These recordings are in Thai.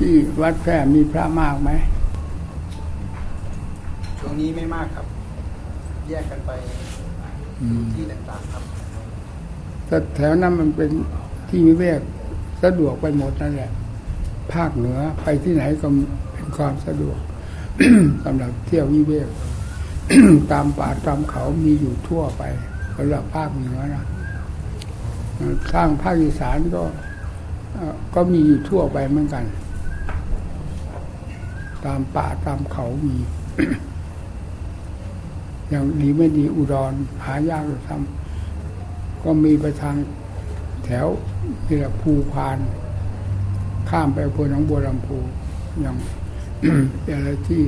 ที่วัดแพร่มีพระมากไหม ช่วงนี้ไม่มากครับ แยกกันไปที่ต่างๆครับแต่แถวนั้นมันเป็นที่วิเวกสะดวกไปหมดนั่นแหละ ภาคเหนือไปที่ไหนก็เป็นความสะดวกสำหรับเที่ยววิเวกตามป่าตามเขามีอยู่ทั่วไปสำหรับภาคเหนือนะข้างภาคอีสานก็เอ่อก็มีอยู่ทั่วไปเหมือนกัน ตามป่าตามเขามีอย่างดีไม่ดีอุดรหายากเลยทำก็มีไปทางแถวนี่แหละภูพาน ข้ามไปอำเภอหนองบัวลำพูอย่างอะไรที่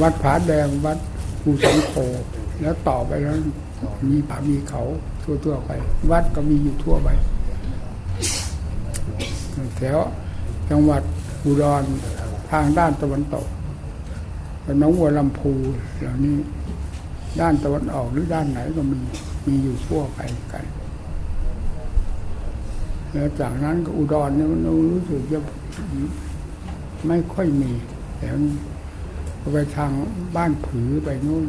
วัดผาแดงวัดภูสังโฆแล้วต่อไปแล้วมีป่ามีเขาทั่วๆไป วัดก็มีอยู่ทั่วไปแถวจังหวัด อุดรทางด้านตะวันตกน้องวัวลำพูเหล่านี้ด้านตะวันออกหรือด้านไหนก็มีมีอยู่ทั่วไปกัน แล้วจากนั้นก็อุดรเนี่ยมันรู้สึกจะไม่ค่อยมีแต่ไปทางบ้านผือไปนู่น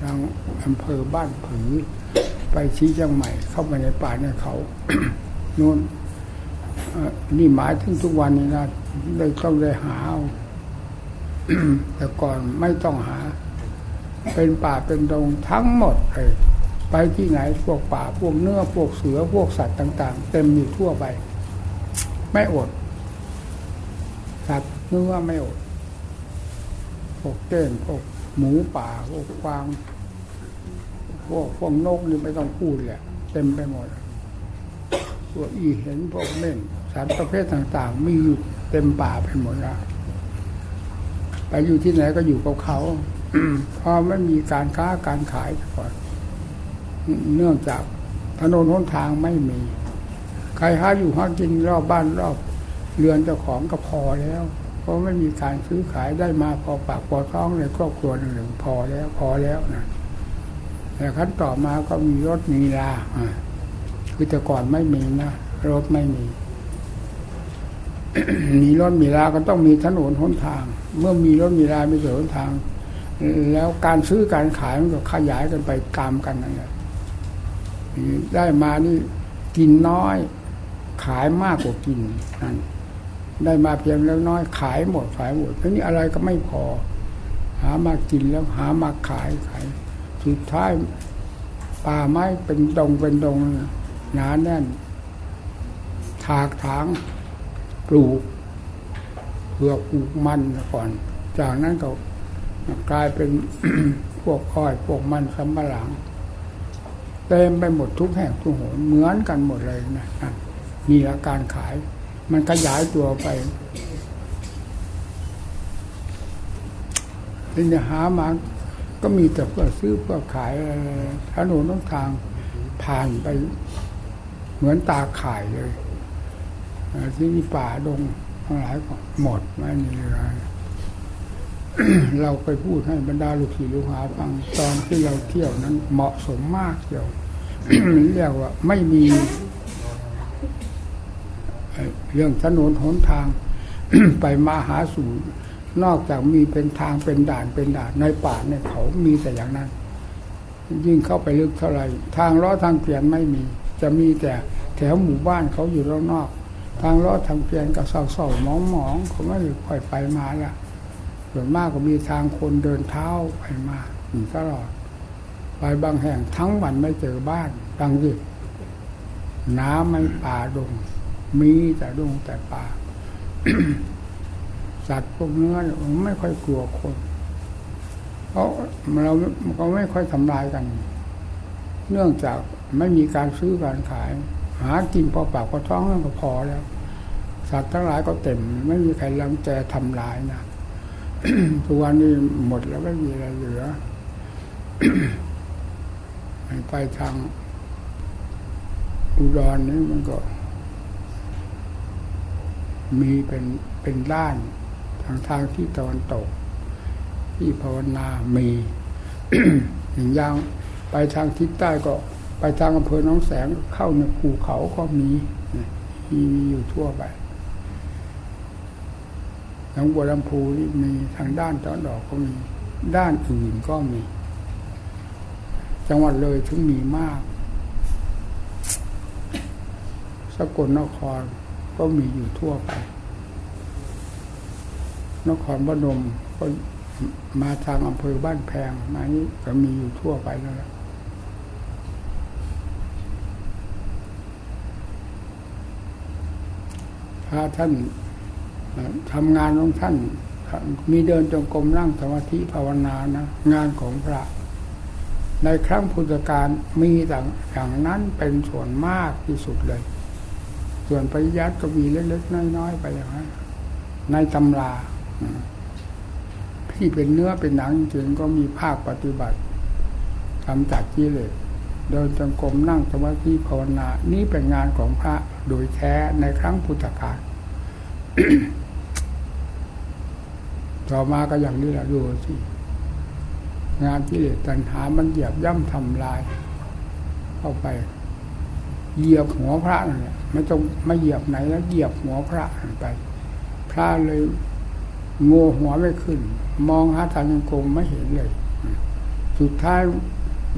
ทางอำเภอบ้านผือ ไปชี้เชียงใหม่เข้าไปในป่าในเขานู่น นี่หมายถึงทุกวันนี้นะได้ต้องได้หาเอาแต่ก่อนไม่ต้องหา เป็นป่าเป็นดงทั้งหมดเลยไปที่ไหนพวกป่าพวกเนื้อพวกเสือพวกสัตว์ต่าง ๆ เต็มอยู่ทั่วไป ไม่อดสัตว์เนื้อไม่อดพวกเก้งพวกหมูป่าพวกกวางพวกพวกนกนี่ไม่ต้องพูดเลยอะเต็มไปหมด พวกอีเห็นพวกเม่นสัตว์ประเภทต่าง ๆ มีอยู่เต็มป่าไปหมดแล้วไปอยู่ที่ไหนก็อยู่กับเขาเพราะไม่มีการค้าการขายก่อนเนื่องจากถนนหนทางไม่มี ใครหาอยู่หากินรอบบ้านรอบเรือนเจ้าของก็พอแล้ว เพราะไม่มีการซื้อขายได้มาพอปากพอท้องในครอบครัวหนึ่งพอแล้ว พอแล้วนะแต่ขั้นต่อมาก็มีรถมีลาอ่า คือแต่ก่อนไม่มีนะรถไม่มี มีรถมีลาก็ต้องมีถนนหนทาง เมื่อมีรถมีลามีถนนหนทาง แล้วการซื้อการขายมันก็ขยายกันไปตามกันนั่นแหละได้มานี่กินน้อย ขายมากกว่ากินนั่นได้มาเพียงแล้วน้อยขายหมดขายหมดทีนี้อะไรก็ไม่พอ หามากินแล้วหามาขายขายสุดท้ายป่าไม้เป็นดงเป็นดงนะ หนาแน่น ถากถางปลูกเพื่อปลูกมันก่อน จากนั้นก็กลายเป็นพวกอ้อยพวกมันสำปะหลังเต็มไปหมดทุกแห่งทุกหนเหมือนกันหมดเลยนะนั่นมีอาการขาย มันขยายตัวไปที่จะหามาก็มีแต่เพื่อซื้อเพื่อขายถนนต้องทางผ่านไป เหมือนตาข่ายเลยที่นี่ป่าดงทั้งหลายก็หมดไม่มีอะไรเราไปพูดให้บรรดาลูกศิษย์ลูกหาฟังตอนที่เราเที่ยวนั้นเหมาะสมมากเดียวเรียกว่า ไม่มีเอ่อเรื่องถนนหนทาง ไปมาหาสู่นอกจากมีเป็นทางเป็นด่านเป็นด่านในป่าในเขามีแต่อย่างนั้น ยิ่งเข้าไปลึกเท่าไหร่ทางล้อทางเกวียนไม่มี จะมีแต่แถวหมู่บ้านเขาอยู่รอบนอก ทางล้อทางเกวียนก็เศร้าๆหมองๆเขาไม่ค่อยไปมาละส่วนมากก็มีทางคนเดินเท้าไปมาอยู่ตลอดไปบางแห่งทั้งวันไม่เจอบ้านดังดิน้ำไม่ป่าดง มีแต่ดงแต่ป่าสัตว์พวกเนื้อไม่ค่อยกลัวคนเพราะเราก็ไม่ค่อยทำลายกัน เนื่องจาก ไม่มีการซื้อการขาย หากินพอปากพอท้องนั่นก็พอแล้ว สัตว์ทั้งหลายก็เต็ม ไม่มีใครรังแกทำลายนะทุกวันนี้หมดแล้วไม่มีอะไรเหลือไปทางอุดรนี่มันก็ มีเป็นเป็นด้าน ทางทางที่ตะวันตก ที่ภาวนามีอย่างย่างไปทางทิศใต้ก็ ไปทางอำเภอหน้องแสงเข้าในภูเขาก็มีมีมีอยู่ทั่วไปหนองบัวลำพูนี่มีทางด้านตะวันออกก็มีด้านอื่นก็มี จังหวัดเลยถึงมีมาก สกลนครก็มีอยู่ทั่วไป นครพนมก็มาทางอำเภอบ้านแพงมานี้ก็มีอยู่ทั่วไปแล้ว ล่ะถ้าท่านเอ่อทำงานของท่าน มีเดินจงกรมนั่งสมาธิภาวนานะ งานของพระ ในครั้งพุทธกาลมีต่างอย่างนั้นเป็นส่วนมากที่สุดเลย ส่วนปริยัติก็มีเล็กๆน้อยๆไปอย่างนั้นในตำราที่เป็นเนื้อเป็นหนังจริงๆก็มีภาคปฏิบัติทำจากกิเลส เดินจงกรมนั่งสมาธิภาวนา นี่เป็นงานของพระโดยแท้ในครั้งพุทธกาลต่อมาก็อย่างนี้แหละดูสิงานกิเลสตัณหามันเหยียบย่ำทำลาย เข้าไป เหยียบหัวพระนั่นแหละไม่ต้องไม่เหยียบไหนแล้วเหยียบหัวพระไป พระเลยโง่หัวไม่ขึ้น มองหาทางยังกรมไม่เห็นเลย สุดท้าย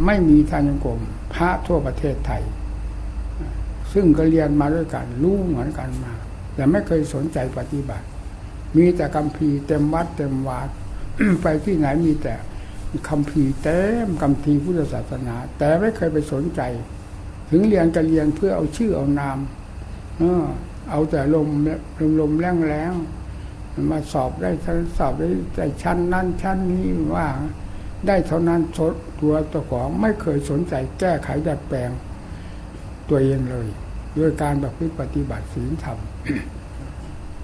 ไม่มีทางยังกรมพระทั่วประเทศไทย ซึ่งก็เรียนมาด้วยกันรู้เหมือนกันมา แต่ไม่เคยสนใจปฏิบัติ มีแต่คำพีเต็มวัดเต็มวาดไปที่ไหนมีแต่คำพีเต็มคำพีพุทธศาสนา แต่ไม่เคยไปสนใจ ถึงเรียนก็เรียนเพื่อเอาชื่อเอานามเออเอาแต่ลมลมลมแรงแรงมาสอบได้สอบได้แต่ชั้นนั้นชั้นนี้ว่า ได้เท่านั้นตัวตัวของไม่เคยสนใจแก้ไขดัดแปลงตัวเองเลย ด้วยการแบบปฏิบัติศีลธรรม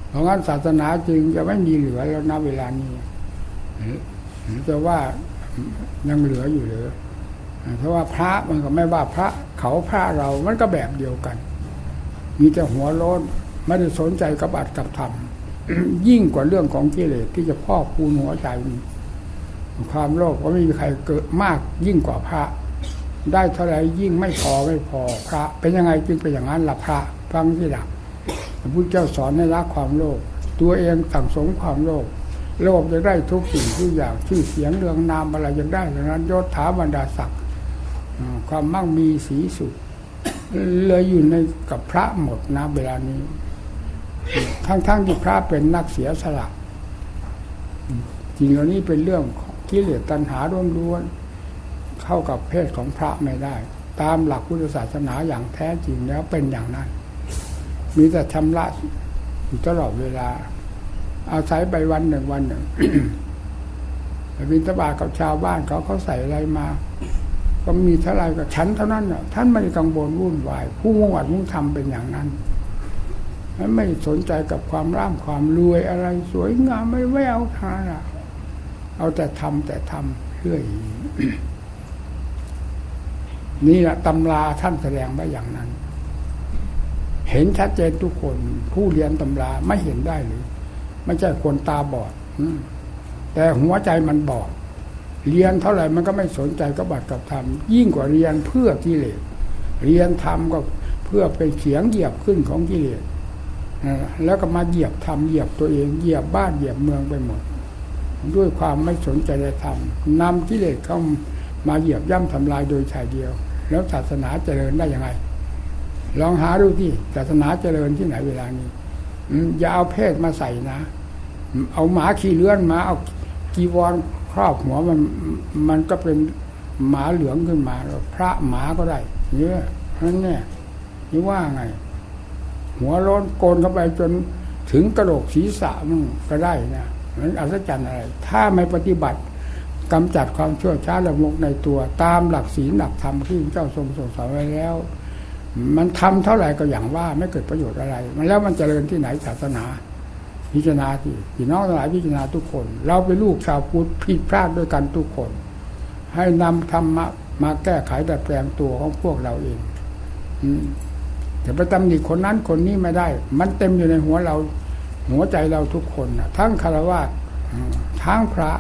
เพราะงั้นศาสนาจึงจะไม่มีเหลือแล้วนะเวลานี้จะว่ายังเหลืออยู่หรือเพราะว่าพระมันก็ไม่ว่าพระเขาพระเรา มันก็แบบเดียวกัน มีแต่หัวโล้นไม่ได้สนใจกับอัดกับธรรมยิ่งกว่าเรื่องของกิเลสที่จะพอกพูนหัวใจมี ความโลภก็ไม่มีใครเกิดมากยิ่งกว่าพระ ได้เท่าไรยิ่งไม่พอไม่พอพระ เป็นยังไงจึงเป็นอย่างนั้นล่ะพระฟังที่หลักพระพุทธเจ้าสอนให้ละความโลภตัวเองสั่งสมความโลภโลภจะได้ทุกสิ่งทุกอย่างชื่อเสียงเรื่องนามอะไรยังได้ดังนั้นยศถาบรรดาศักดิ์ความมั่งมีสีสุดเลยอยู่ในกับพระหมดนะเวลานี้ ทั้งๆทที่พระเป็นนักเสียสละจริงเหล่านี้เป็นเรื่อง กิเลสตัณหาล้วนๆเข้ากับเพศของพระไม่ได้ ตามหลักพุทธศาสนาอย่างแท้จริงแล้วเป็นอย่างนั้น มีแต่ชำระอยู่ตลอดเวลา อาศัยไปวันหนึ่งวันหนึ่งบินตบากับชาวบ้านเขาเขาใส่อะไรมา ก็มีเท่าไรกับฉันเท่านั้นน่ะท่านไม่กังวลวุ่นวาย ผู้มุ่งหวังมุ่งทำเป็นอย่างนั้นไม่สนใจกับความร่ำความรวยอะไร สวยงามไม่แววทางอะ เอาแต่ทำแต่ทำเรื่อยนี่แหละตำราท่านแสดงไว้อย่างนั้น เห็นชัดเจนทุกคน ผู้เรียนตำราไม่เห็นได้หรือไม่ใช่คนตาบอดแต่หัวใจมันบอด เรียนเท่าไหร่มันก็ไม่สนใจกับบัตรกับธรรมยิ่งกว่าเรียนเพื่อกิเลสเรียนธรรมก็เพื่อเป็นเสียงเหยียบขึ้นของกิเลสแล้วก็มาเหยียบทำเหยียบตัวเองเหยียบบ้านเหยียบเมืองไปหมด ด้วยความไม่สนใจในธรรมนำกิเลสเข้ามาเหยียบย่ำทำลายโดยชายเดียว แล้วศาสนาเจริญได้ยังไง ลองหาดูที่ศาสนาเจริญที่ไหนเวลานี้อย่าเอาเพศมาใส่นะ เอาหมาขี่เลื่อนมาเอากีวรครอบหัวมันมันก็เป็นหมาเหลืองขึ้นมาพระหมาก็ได้เนี่ยนั่นเนี่ยนี่ว่าไง หัวร้อนโกนเข้าไปจนถึงกระโหลกศีรษะมันก็ได้นะ มันอัศจรรย์อะไร ถ้าไม่ปฏิบัติกำจัดความชั่วช้าละมกในตัว ตามหลักศีลหลักธรรมที่พระเจ้าทรงสงสอนไว้แล้ว มันทำเท่าไหร่ก็อย่างว่าไม่เกิดประโยชน์อะไร มันแล้วมันจเจริญที่ไหนศาสนา พิจารณาที่พี่น้องหลายพิจารณาทุกคน เราเป็นลูกชาวพุทธผิดพลาดด้วยกันทุกคน ให้นำธรรมะมาแก้ไขดัดแปลงตัวของพวกเราเองอแต่ไปตำหนิคนนั้นคนนี้ไม่ได้ มันเต็มอยู่ในหัวเรา หัวใจเราทุกคนนะทั้งคารวะทั้งพระ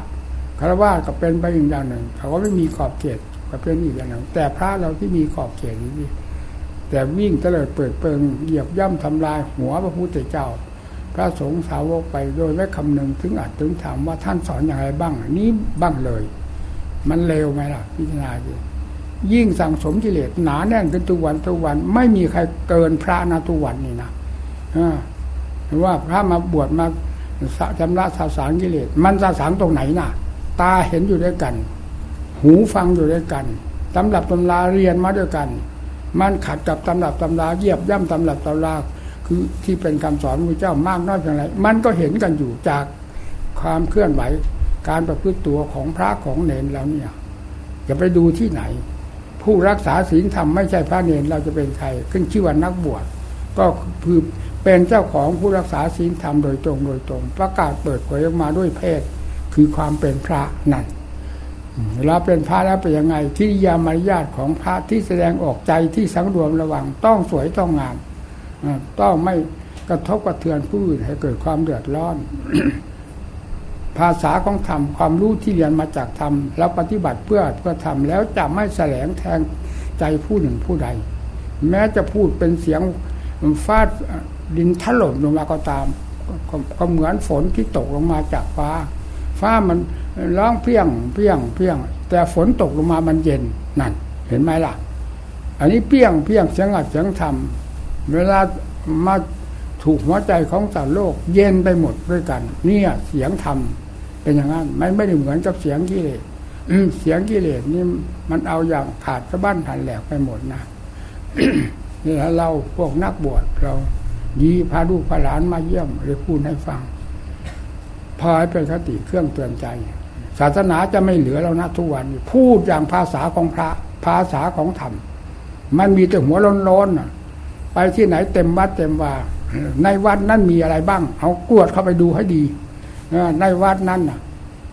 คารวะก็เป็นไปอีกอย่างหนึ่งเขาก็ไม่มีขอบเขตก็เป็นอีกอย่างหนึ่งแต่พระเราที่มีขอบเขตนี้แต่วิ่งเตลิดเปิดเปิงเหยียบย่ำทำลายหัวพระพุทธเจ้า พระสงฆ์สาวกไปโดยไม่คำนึงถึงอัดถึงถามว่าท่านสอนอย่างไรบ้างนี้บ้างเลย มันเร็วไหมล่ะพิจารณาดิยิ่งสั่งสมกิเลสหนาแน่นขึ้นทุกวันทุกวัน ไม่มีใครเกินพระนะทุกวันนี่นะ ว่าพระมาบวชมาจำระสาสารกิเลสมันสาสารตรงไหนน่ะ ตาเห็นอยู่ด้วยกัน หูฟังอยู่ด้วยกันตำรับตำราเรียนมาด้วยกัน มันขัดกับตำรับตำราเยียบย่ำตำรับตำราคือที่เป็นคำสอนพระเจ้ามากน้อยเพียงไร มันก็เห็นกันอยู่จากความเคลื่อนไหว การประพฤติตัวของพระของเนนแล้วเนี่ยจะไปดูที่ไหน ผู้รักษาศีลธรรมไม่ใช่พระเนนเราจะเป็นใครขึ้นชื่อว่านักบวชก็คือ เป็นเจ้าของผู้รักษาศีลธรรมโดยตรงโดยตรง ประกาศเปิดเผยออกมาด้วยเพศ คือความเป็นพระนั่นเวลาเป็นพระแล้วเป็นยังไงที่ยามารยาทของพระที่แสดงออกใจที่สังรวมระวังต้องสวยต้องงามต้องไม่กระทบกระเทือนผู้อื่นให้เกิดความเดือดร้อน ภาษาของธรรมความรู้ที่เรียนมาจากธรรมแล้วปฏิบัติเพื่อเพื่อธรรมแล้วจะไม่แสลงแทงใจผู้หนึ่งผู้ใด แม้จะพูดเป็นเสียงฟาด ดินถล่มลงมาก็ตามก็เหมือนฝนที่ตกลงมาจากฟ้า ฟ้ามันร้องเพียงเพียงเพียง แต่ฝนตกลงมามันเย็นนั่น เห็นไหมล่ะ อันนี้เพียงเพียงเสียงอัดเสียงธรรมเวลามาถูกหัวใจของสัตว์โลก เย็นไปหมดด้วยกัน เนี่ยเสียงธรรมเป็นอย่างนั้นมันไม่ได้เหมือนกับเสียงกิเลสเสียงกิเลสนี่มันเอาอย่างขาดสะบั้นหันแหลกไปหมดนะนี่เราพวกนักบวชเรา ยีพาลูกพาหลานมาเยี่ยมหรือพูดให้ฟังพอให้เป็นคติเครื่องเตือนใจ ศาสนาจะไม่เหลือแล้วนะทุกวัน พูดอย่างภาษาของพระภาษาของธรรม มันมีแต่หัวร้อนๆไปที่ไหนเต็มวัดเต็มว่า ในวัดนั้นมีอะไรบ้าง เอากวดเข้าไปดูให้ดีในวัดนั้น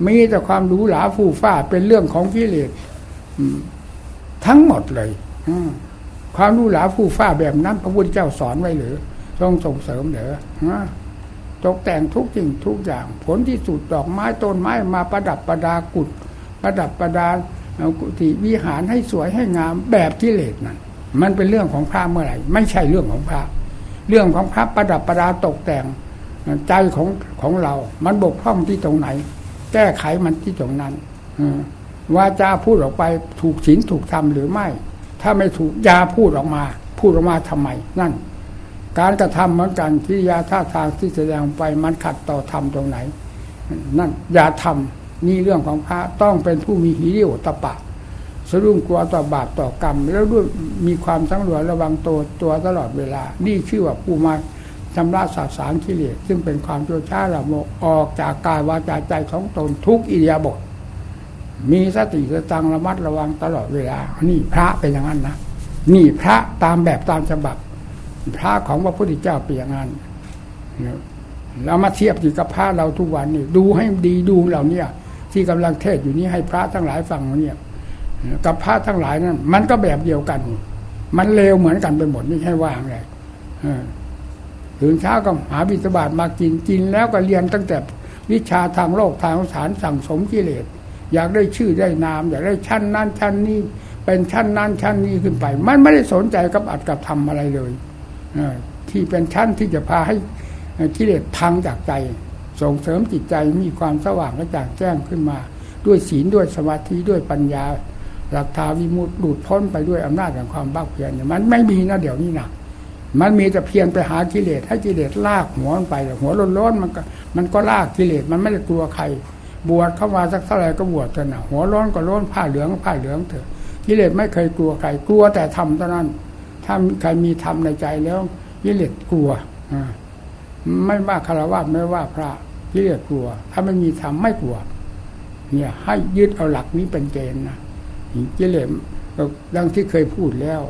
มีแต่ความรู้หลาฟูฟ้าเป็นเรื่องของกิเลสทั้งหมดเลยความรู้หลาฟูฟ้าแบบนั้นพระพุทธเจ้าสอนไว้หรือ ต้องส่งเสริมเหรอตกแต่งทุกสิ่งทุกอย่าง ผลที่สุดดอกไม้ต้นไม้มาประดับประดากุดประดับประดากุฏิวิหารให้สวยให้งามแบบที่เลสนั่นมันเป็นเรื่องของพระเมื่อไหร่ ไม่ใช่เรื่องของพระ เรื่องของพระประดับประดาตกแต่งใจของของเรา มันบกพร่องที่ตรงไหน แก้ไขมันที่ตรงนั้นว่าจะพูดออกไปถูกศีลถูกธรรมหรือไม่ ถ้าไม่ถูกยาพูดออกมา พูดออกมาทำไม นั่น การกระทำเหมือนกันที่ยาท่าทางที่แสดงไปมันขัดต่อธรรมตรงไหน นั่นอย่าทำนี่เรื่องของพระต้องเป็นผู้มีหิริโอตปะสรุ่งกลัวต่อบาปต่อกรรม แล้วด้วยมีความสังรวจระวังตัวตัวตลอดเวลา นี่ชื่อว่าผู้มาชำระสาสารกิเลสซึ่งเป็นความชั่วช้าละโมกออกจากกายวาจาใจของตนทุกอิริยาบถมีสติสตังระมัดระวังตลอดเวลา นี่พระเป็นอย่างนั้นนะ นี่พระตามแบบตามฉบับ พระของพระพุทธเจ้าเป็นอย่างนั้นเรามาเทียบกับพระเราทุกวันนี่ดูให้ดีดูเราเนี่ย ที่กำลังเทศอยู่นี้ให้พระทั้งหลายฟังเนี่ยกับพระทั้งหลายนั้นมันก็แบบเดียวกัน มันเลวเหมือนกันไปหมดไม่ใช่ว่างเลยถึงเช้าก็หาบิณฑบาตมากินกินแล้วก็เรียนตั้งแต่วิชาทางโลกทางสารสั่งสมกิเลสอยากได้ชื่อได้นาม อยากได้ชั้นนั้นชั้นนี้ เป็นชั้นนั้นชั้นนี้ขึ้นไป มันไม่ได้สนใจกับอัดกับทำอะไรเลย ที่เป็นชั้นที่จะพาให้กิเลสพังจากใจส่งเสริมจิตใจมีความสว่างกระจ่างแจ้งขึ้นมา ด้วยศีลด้วยสมาธิด้วยปัญญาหลักทาวิมุตติหลุดพ้นไปด้วยอำนาจแห่งความบ้าเพียรมันไม่มีนะเดี๋ยวนี้นะมันมีแต่เพียงไปหากิเลสให้กิเลสลากหัวไปหัวร้อนๆมันก็มันก็ลากกิเลสมันไม่ได้กลัวใคร บวชเข้ามาสักเท่าไหร่ก็บวชเถอะนะหัวร้อนก็ร้อนผ้าเหลืองผ้าเหลืองเถอะกิเลสไม่เคยกลัวใครกลัวแต่ทำเท่านั้น ถ้าใครมีธรรมในใจแล้วกิเลสกลัวไม่ว่าคารวะไม่ว่าพระกิเลสกลัว ถ้าไม่มีธรรมไม่กลัว เนี่ย ให้ยึดเอาหลักนี้เป็นเกณฑ์นะกิเลสดังที่เคยพูดแล้ว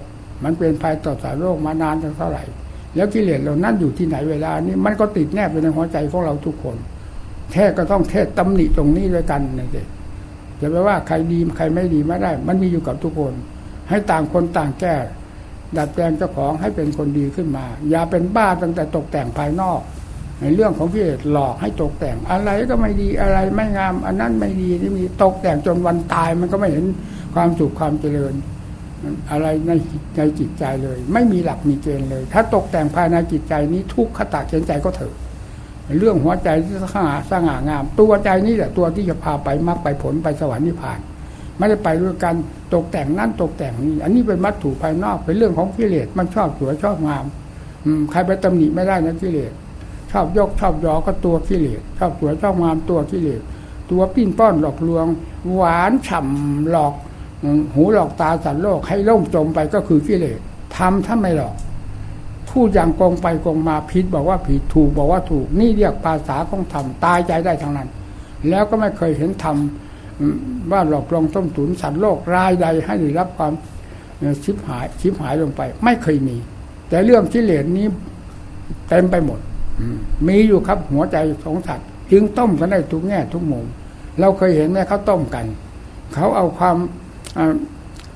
มันเป็นภัยต่อสารโลกมานานเท่าไหร่ แล้วกิเลสเรานั่นอยู่ที่ไหนเวลานี้มันก็ติดแนบไปในหัวใจของเราทุกคนแท้ก็ต้องเทศตำหนิตรงนี้ด้วยกันนะเด็จะไปว่าใครดีใครไม่ดีไม่ได้ มันมีอยู่กับทุกคน ให้ต่างคนต่างแก้ ดัดแปลงเจ้าของให้เป็นคนดีขึ้นมา อย่าเป็นบ้าตั้งแต่ตกแต่งภายนอก ในเรื่องของกิเลสหลอกให้ตกแต่งอะไรก็ไม่ดีอะไรไม่งาม อันนั้นไม่ดีนี่มีตกแต่งจนวันตายมันก็ไม่เห็นความสุขความเจริญ อะไรในในจิตใจเลย ไม่มีหลักมีเกณฑ์เลย ถ้าตกแต่งภายในจิตใจนี้ทุกขตะเกณฑ์ใจก็เถอะเรื่องหัวใจที่สง่าสง่างาม ตัวใจนี่แหละตัวที่จะพาไปมรรคไปผลไปสวรรค์นิพพาน ไม่ได้ไปด้วยการตกแต่งนั่นตกแต่งนี่อันนี้เป็นวัตถุภายนอกเป็นเรื่องของกิเลสมันชอบสวยชอบงามอืใครไปตำหนิไม่ได้นะกิเลสชอบยกชอบยอก็ตัวกิเลสชอบสวยชอบงามตัวกิเลสตัวปิ้นป้อนหลอกลวง หวานฉ่ำหลอก หูหลอกตาสัตว์โลกให้ล่มจมไปก็คือกิเลสทำถ้าไม่หลอกพูดอย่างกงไปกงมาผิดบอกว่าผิดถูกบอกว่าถูก นี่เรียกภาษาของธรรมตายใจได้ทั้งนั้น แล้วก็ไม่เคยเห็นธรรม ว่านหลอกลวงต้มตุนสัตว์โลกรายใดให้ได้รับความชิบหายชิบหายลงไป ไม่เคยมี แต่เรื่องกิเลสนี้เต็มไปหมดมีอยู่ครับหัวใจของสัตว์จึงต้มกันได้ทุกแง่ทุกมุมเราเคยเห็นไหมเขาต้มกัน เขาเอาความ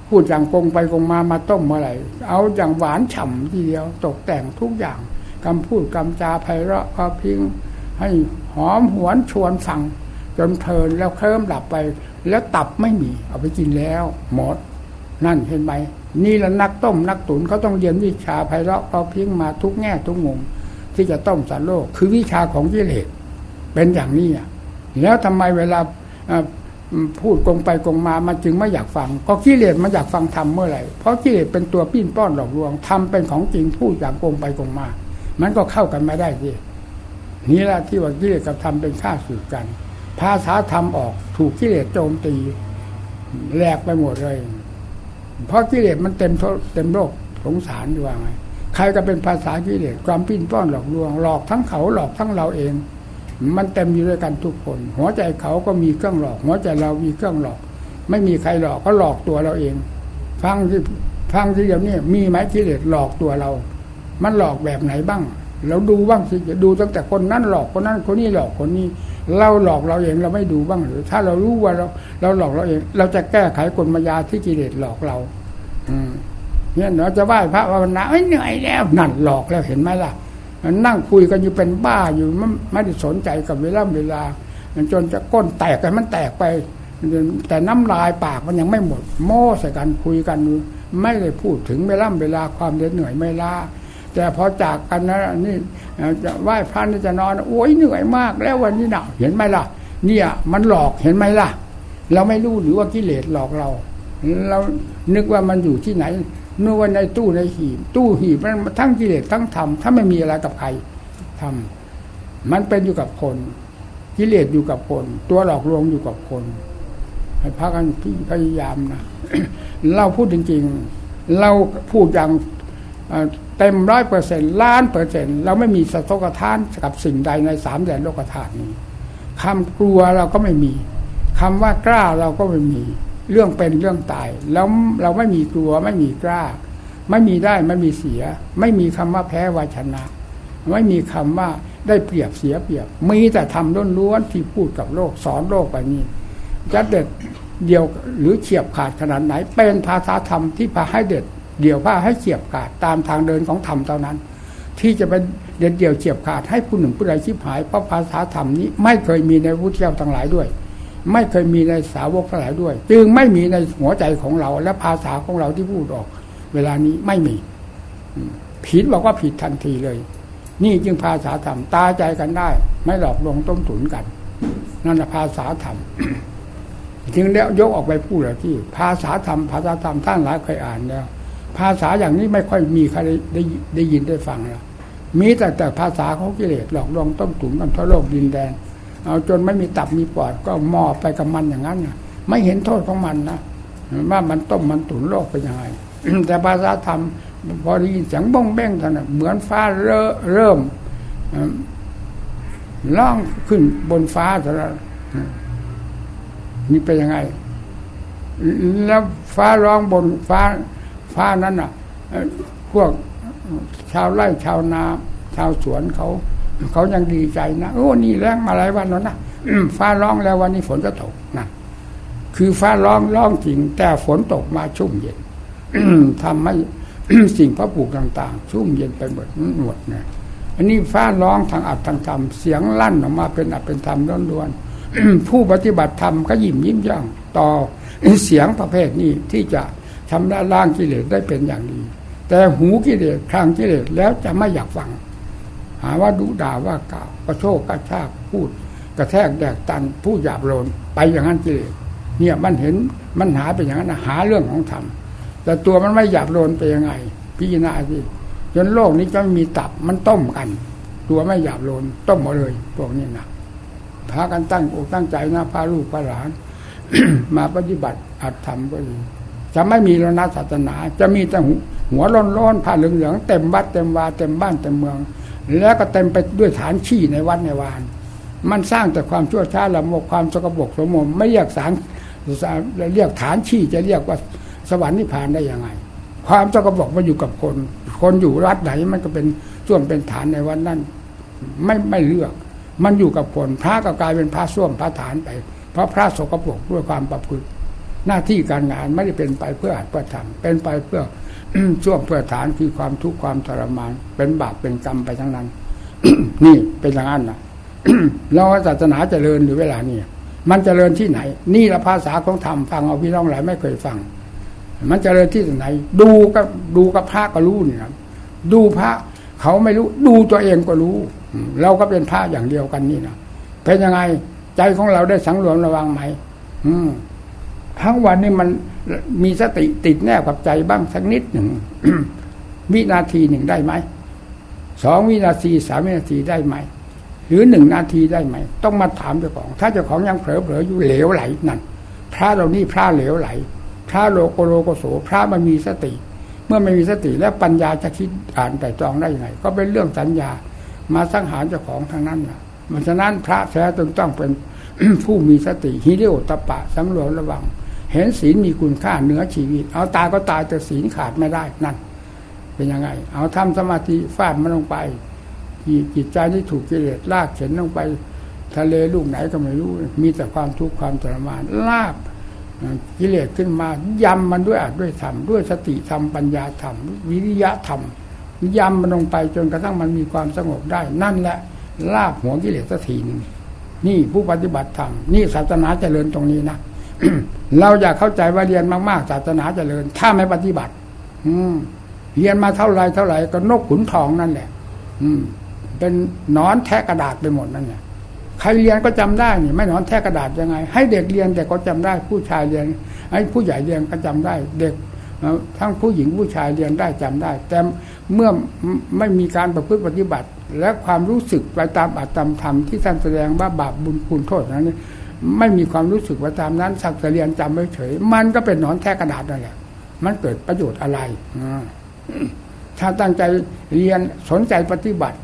พูดอย่างกงไปกงมามาต้มเมื่อไหร่เอาอย่างหวานฉ่ำทีเดียวตกแต่งทุกอย่างคำพูดคำจาไพเราะพอพิงให้หอมหวนชวนฟัง จนเพลินแล้วเคลิ้มหลับไป แล้วตับไม่มี เอาไปกินแล้ว หมด นั่นเห็นไหมนี่แหละนักต้มนักตุนเขาต้องเรียนวิชาไพเราะพอพิงมาทุกแง่ทุกมุมที่จะต้มสัตว์โลก คือวิชาของกิเลสเป็นอย่างนี้อะแล้วทำไมเวลาพูดกงไปกงมามันจึงไม่อยากฟัง ก็กิเลสมันอยากฟังธรรมเมื่อไหร่เพราะกิเลสเป็นตัวปิ้นป้อนหลอกลวงทำเป็นของจริงพูดอย่างกงไปกงมา มันก็เข้ากันไม่ได้สินี่แหละที่ว่ากิเลสกับธรรมเป็นข้าศึกกัน ภาษาธรรมออกถูกกิเลสโจมตีแหลกไปหมดเลย เพราะกิเลสมันเต็มเต็มโลกสงสารอยู่ว่าไงใครก็เป็นภาษากิเลสความปิ้นป้อนหลอกลวง หลอกทั้งเขาหลอกทั้งเราเอง มันเต็มอยู่ด้วยกันทุกคน หัวใจเขาก็มีเครื่องหลอก หัวใจเรามีเครื่องหลอก ไม่มีใครหลอกก็หลอกตัวเราเอง ฟังที่ฟังที่เดี๋ยวนี้มีไหมกิเลสหลอกตัวเรา มันหลอกแบบไหนบ้างเราดูบ้างสิดูตั้งแต่คนนั้นหลอกคนนั้นคนนี้หลอกคนนี้ เราหลอกเราเองเราไม่ดูบ้างหรือ ถ้าเรารู้ว่าเราเราหลอกเราเอง เราจะแก้ไขกลมายาที่กิเลสหลอกเรา อืมเนี่ยเราจะไหว้พระภาวนาเหนื่อยแล้วนั่นหลอกแล้วเห็นไหมล่ะนั่งคุยกันอยู่เป็นบ้าอยู่ไม่ได้สนใจกับเวลาเวลาจนจะก้นแตกกันมันแตกไป แต่น้ำลายปากมันยังไม่หมด โม้ใส่กันคุยกัน ไม่ได้พูดถึงเวลาเวลาความเหนื่อยไม่ล้า แต่พอจากกันนะนี่จะไหว้พระนี่จะนอน โอ้ยเหนื่อยมาก แล้ววันนี้หนักเห็นไหมล่ะ เนี่ยมันหลอกเห็นไหมล่ะ เราไม่รู้หรือว่ากิเลสหลอกเรา เรานึกว่ามันอยู่ที่ไหนนึกว่าในตู้ในหีบ ตู้หีบมันทั้งกิเลสทั้งธรรมถ้าไม่มีอะไรกับใครทำมันเป็นอยู่กับคน กิเลสอยู่กับคน ตัวหลอกลวงอยู่กับคนให้พักกันพยายามนะเราพูดจริง ๆ เราพูดอย่าง เต็มร้อยเปอร์เซ็นต์ล้านเปอร์เซ็นต์เราไม่มีสะทกทานกับสิ่งใดในสามแดนโลกธาตุนี้คำกลัวเราก็ไม่มีคำว่ากล้าเราก็ไม่มีเรื่องเป็นเรื่องตาย แล้วเราไม่มีกลัวไม่มีกล้า ไม่มีได้ไม่มีเสีย ไม่มีคำว่าแพ้วาชนะ ไม่มีคำว่าได้เปรียบเสียเปรียบ มีแต่ทำล้วนๆที่พูดกับโลกสอนโลกไปนี้จะเด็ดเดียวหรือเฉียบขาดขนาดไหน เป็นภาษาธรรมที่พาให้เด็ด เดี่ยวพาให้เฉียบขาดตามทางเดินของธรรมเท่านั้น ที่จะเป็นเด็ดเดี่ยวเฉียบขาดให้ผู้หนึ่งผู้ใดชิบหายเพราะภาษาธรรมนี้ไม่เคยมีในพุทธเจ้าทั้งหลายด้วย ไม่เคยมีในสาวกทั้งหลายด้วย จึงไม่มีในหัวใจของเราและภาษาของเราที่พูดออก เวลานี้ไม่มีผิดบอกว่าผิดทันทีเลย นี่จึงภาษาธรรมตาใจกันได้ ไม่หลอกลวงต้มตุ๋นกันนั่นแหละภาษาธรรมจึงแล้วยกออกไปพูดเลยที่ ภาษาธรรมภาษาธรรมท่านหลายเคยอ่านแล้ว ภาษาอย่างนี้ไม่ค่อยมีใครได้ได้ได้ยินได้ฟังแล้วมีแต่แต่ภาษาของกิเลสหลอกลวงต้มตุ๋นกันทั่วโลกดินแดน เอาจนไม่มีตับมีปอดก็มอบไปกับมันอย่างนั้นไม่เห็นโทษของมันนะว่ามันต้มมันตุ๋นโลกเป็นยังไงแต่ภาษาธรรมพอได้ยินเสียงบ้องแบ้งเท่านั้นเหมือนฟ้าเริ่มล่องขึ้นบนฟ้าเท่านั้นนี่เป็นยังไง แล้วฟ้าร้องบนฟ้า ฟ้านั้นอะ พวกชาวไร่ชาวนา ชาวสวนเขาเขายังดีใจนะโอ้นี่แรงมาหลายวันแล้วนะฟ้าร้องแล้ววันนี้ฝนจะตกนะคือฟ้าร้องร้องจริง แต่ฝนตกมาชุ่มเย็นทำให้สิ่งพระปลูกต่าง ๆ ชุ่มเย็นไปหมดหมดนะอันนี้ฟ้าร้องทางอัดทางธรรมเสียงลั่นออกมาเป็นอัดเป็นธรรมล้วนๆผู้ปฏิบัติธรรมก็ยิ้มยิ้มย่องต่อเสียงประเภทนี้ที่จะ ชำระล้างกิเลสได้เป็นอย่างดี แต่หูกิเลสคลางกิเลสแล้วจะไม่อยากฟัง หาว่าดุด่าว่ากล่าวกระโชกกระชากพูด กระแทกแดกตันพูดหยาบโลนไปอย่างนั้นกิเลสเนี่ยมันเห็นมันหาเป็นอย่างนั้นหาเรื่องของธรรมแต่ตัวมันไม่หยาบโลนไปยังไง พิจารณาสิจนโลกนี้จะมีตับมันต้มกัน ตัวไม่หยาบโลนต้มหมดเลยพวกนี้นะพากันตั้งอกตั้งใจนะพาลูกพาหลาน มาปฏิบัติอัตธรรมก็ดี จะไม่มีรณศาสนา จะมีแต่หัวร้อนร้อนผ้าเหลืองๆเต็มวัดเต็มวาเต็มบ้านเต็มเมือง แล้วก็เต็มไปด้วยฐานขี้ในวัดในวาน มันสร้างแต่ความชั่วช้าละโมกความสกปรกสมมไม่เรียกสารเรียกฐานขี้จะเรียกว่าสวรรค์นิพพานได้ยังไง ความสกปรกมาอยู่กับคน คนอยู่รัฐไหนมันก็เป็นส่วนเป็นฐานในวันนั้นไม่ไม่เลือก มันอยู่กับคนพระก็กลายเป็นพระส้วมพระฐานไป เพราะพระสกปรกด้วยความประพฤติ หน้าที่การงานไม่ได้เป็นไปเพื่ออัดเพื่อทำเป็นไปเพื่อช่วงเพื่อฐานคือความทุกข์ความทรมาน เป็นบาปเป็นกรรมไปทั้งนั้น นี่เป็นอย่างนั้นนะเราศาสนาเจริญหรือเวลานี้มันเจริญที่ไหน นี่ละภาษาของธรรมฟังเอาพี่น้องหลายไม่เคยฟัง มันเจริญที่ไหน ดูก็ดูกับพระก็รู้นี่ครับดูพระเขาไม่รู้ ดูตัวเองก็รู้ เราก็เป็นพระอย่างเดียวกันนี่นะเป็นยังไงใจของเราได้สังรวมระวังไหมอืม ทั้งวันนี้มันมีสติติดแนบกับใจบ้างสักนิดหนึ่งวินาทีหนึ่งได้ไหมสองวินาทีสามวินาทีได้ไหม หรือหนึ่งนาทีได้ไหม ต้องมาถามเจ้าของ ถ้าเจ้าของยังเผลอเผลออยู่เหลวไหลนั่นพระเรานี่พระเหลวไหล พระโลโกโลโกโสพระมันมีสติ เมื่อไม่มีสติแล้วปัญญาจะคิดอ่านแต่จองได้ยังไง ก็เป็นเรื่องสัญญามาสังหารเจ้าของทางนั้นนะมันฉะนั้นพระแท้ต้องต้องเป็นผู้มีสติฮิริโอตปะสังรวมระวัง เห็นศีลมีคุณค่าเหนือชีวิต เอาตายก็ตายแต่ศีลขาดไม่ได้นั่น เป็นยังไง เอาทำสมาธิฟาดมันลงไปจิตใจที่ถูกกิเลสลากเข็นลงไป ทะเลลูกไหนก็ไม่รู้ มีแต่ความทุกข์ความทรมานลากกิเลสขึ้นมายำมันด้วยอัดด้วยธรรมด้วยสติธรรมปัญญาธรรม วิริยะธรรมยำมันลงไปจนกระทั่งมันมีความสงบได้ นั่นแหละลากหัวกิเลสสักทีนึงนี่ผู้ปฏิบัติธรรมนี่ศาสนาเจริญตรงนี้นะ เราอยากเข้าใจว่าเรียนมากๆศาสนาเจริญ ถ้าไม่ปฏิบัติ อืมเรียนมาเท่าไรเท่าไรก็นกขุนทองนั่นแหละ อืม เป็นนอนแทะกระดาษไปหมดนั่นแหละใครเรียนก็จำได้นี่ไม่นอนแทะกระดาษยังไง ให้เด็กเรียนแต่ก็จำได้ ผู้ชายเรียนให้ผู้ใหญ่เรียนก็จำได้ เด็กทั้งผู้หญิงผู้ชายเรียนได้จำได้ แต่เมื่อไม่มีการประพฤติปฏิบัติ และความรู้สึกไปตามอัตตามธรรมที่ท่านแสดงว่าบาปบุญคุณโทษนั้น ไม่มีความรู้สึกว่าตามนั้น สักแต่เรียนจำไม่เฉย มันก็เป็นหนอนแท้กระดาษนั่นแหละมันเกิดประโยชน์อะไรถ้าตั้งใจเรียนสนใจปฏิบัติ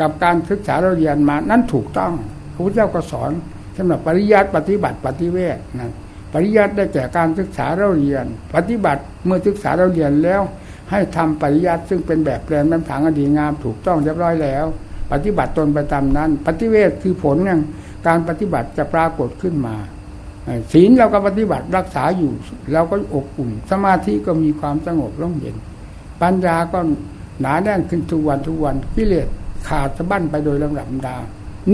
กับการศึกษาเราเรียนมา นั้นถูกต้องพระพุทธเจ้าก็สอนสำหรับปริยัติปฏิบัติปฏิเวทนะปริยัติได้แก่การศึกษาเราเรียน ปฏิบัติเมื่อศึกษาเราเรียนแล้ว ให้ทำปริยัติซึ่งเป็นแบบแปลนน้ำถังอดีงาม ถูกต้องเรียบร้อยแล้ว ปฏิบัติตนไปตามนั้น ปฏิเวทคือผลอย่างการปฏิบัติจะปรากฏขึ้นมาศีลเราก็ปฏิบัติรักษาอยู่เราก็อบอุ่นสมาธิก็มีความสงบร่มเย็น ปัญญาก็หนาแน่นขึ้นทุกวันทุกวันกิเลสขาดสะบั้นไปโดยลำดับดา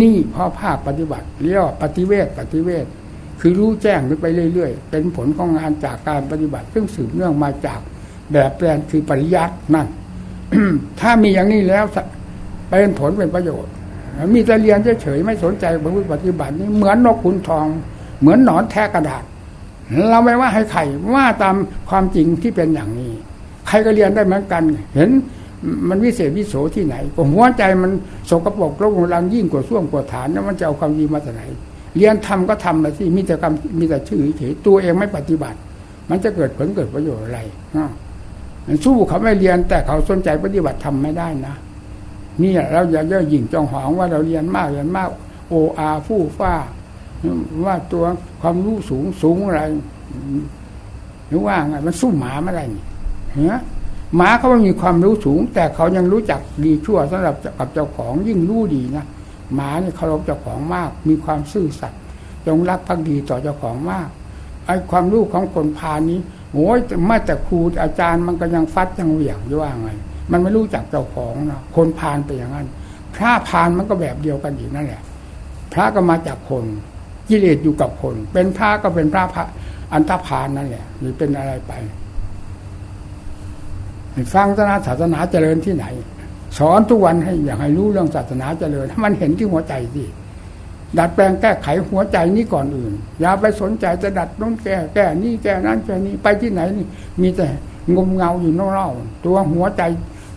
นี่พ่อภาคปฏิบัติเรียกว่าปฏิเวทปฏิเวทคือรู้แจ้งไปเรื่อยๆ เป็นผลของงานจากการปฏิบัติ ซึ่งสืบเนื่องมาจากแบบแปลนคือปริยัตินั่นถ้ามีอย่างนี้แล้ว เป็นผลเป็นประโยชน์ มีแต่เรียนเฉยๆไม่สนใจปฏิบัตินี่เหมือนนกขุนทอง เหมือนหนอนแทะกระดาษ เราไม่ว่าให้ใครว่าตามความจริงที่เป็นอย่างนี้ ใครก็เรียนได้เหมือนกัน เห็นมันวิเศษวิโสที่ไหนหัวใจมันสกปรกโลกลังยิ่งกว่าส้วมกว่าฐานแล้วมันจะเอาความดีมาจากไหน เรียนทำก็ทำมาสิมีแต่กรรมมีแต่ชื่อเฉยตัวเองไม่ปฏิบัติ มันจะเกิดผลเกิดประโยชน์อะไรสู้เขาไม่เรียนแต่เขาสนใจปฏิบัติทำไม่ได้นะ นี่เราอย่าเย่อหยิ่งจองหองว่าเราเรียนมากเรียนมาก โออาฟู่ฟ้า ว่าตัวความรู้สูงสูงอะไรหรือว่าไงมันสู้หมาไม่ได้เนี่ยหมาเขาไม่มีความรู้สูง แต่เขายังรู้จักดีชั่วสำหรับกับเจ้าของยิ่งรู้ดีนะหมาเนี่ยเคารพเจ้าของมาก มีความซื่อสัตย์จงรักภักดีต่อเจ้าของมากไอ้ความรู้ของคนพานี้โอ้ยไม่แต่ครูอาจารย์มันก็ยังฟัดยังเหวี่ยงอยู่ว่าไง มันไม่รู้จักเจ้าของนะคนพานไปอย่างนั้น พระพานมันก็แบบเดียวกันอยู่นั่นแหละ พระก็มาจากคนกิเลสอยู่กับคน เป็นพระก็เป็นพระพระอันธพาลนั่นแหละหรือเป็นอะไรไปฟังศาสนาศาสนาเจริญที่ไหน สอนทุกวันให้อยากให้รู้เรื่องศาสนาเจริญให้มันเห็นที่หัวใจสิดัดแปลงแก้ไขหัวใจนี้ก่อนอื่น อย่าไปสนใจจะดัดน้องแก้แก้นี่แก้นั้นแก้นี้ไปที่ไหนนี่ มีแต่งมเงาอยู่นอกๆตัวหัวใจ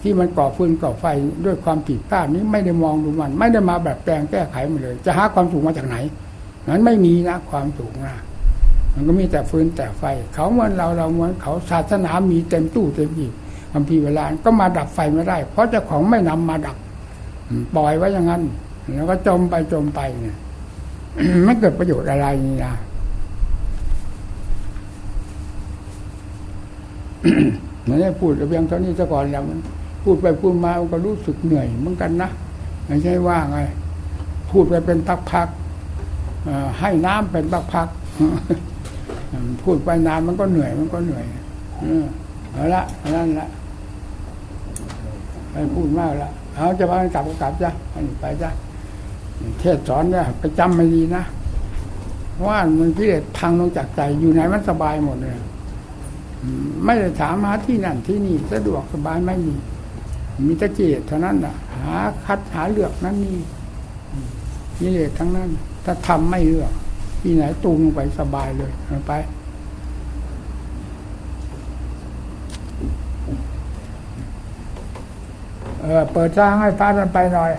ที่มันก่อฟืนก่อไฟด้วยความผิดพลาดนี้ไม่ได้มองดูมัน ไม่ได้มาแบบแปลงแก้ไขมันเลย จะหาความสุขมาจากไหนนั้นไม่มีนะความสุขนะมันก็มีแต่ฟืนแต่ไฟ เขาเหมือนเราเราเหมือนเขาศาสนามีเต็มตู้เต็มหีบคำพีเวลาก็มาดับไฟไม่ได้ เพราะเจ้าของไม่นำมาดับปล่อยไว้อย่างนั้น แล้วก็จมไปจมไปเนี่ยไม่เกิดประโยชน์อะไรนี่นะไม่ได้พูดเพียงเท่านี้ซะก่อนแล้วมัน พูดไปพูดมามันก็รู้สึกเหนื่อยเหมือนกันนะไม่ใช่ว่าไงพูดไปเป็นพักๆเอ่อให้น้ำเป็นตักพักพูดไปนานมันก็เหนื่อยมันก็เหนื่อยเอาละนั่นละไปพูดมากละเอาจะพากันกลับก็กลับจ้ะไปจ้ะเทศสอนเนี่ยไปจำไม่ดีนะเพราะว่ามันกิเลสพังลงจากใจอยู่ไหนมันสบายหมดเลยไม่ได้ถามหาที่นั่นที่นี่สะดวกสบายไม่มี มีแตะกิเลสเท่านั้นอะ หาคัดหาเลือกนั้นนี่กิเลสทั้งนั้น ถ้าทำไม่เลือกที่ไหนตูมลงไปสบายเลยเอาไปเออเปิดทางให้ฟ้ากันไปหน่อย